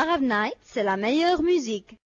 Arab Night, c'est la meilleure musique.